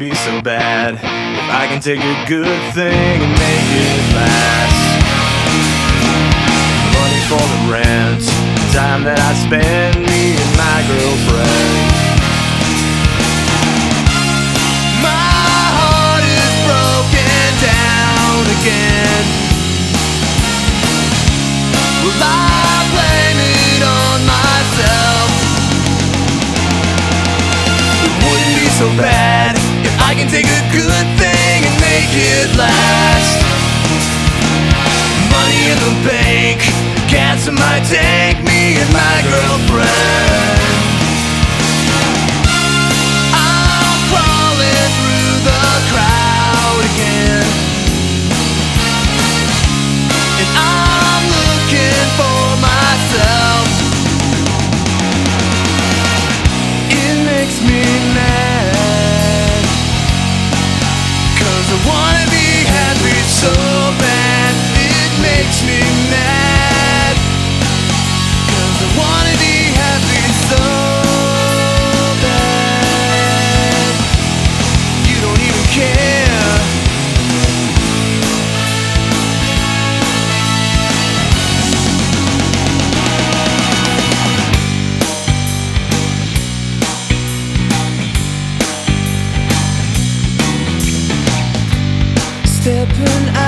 be so bad if I can take a good thing and make it last. Money for the rent, time that I spend me and my girlfriend. My heart is broken down again. Well, I blame it on myself. It wouldn't be so bad can take a good thing and make it last. one. stepping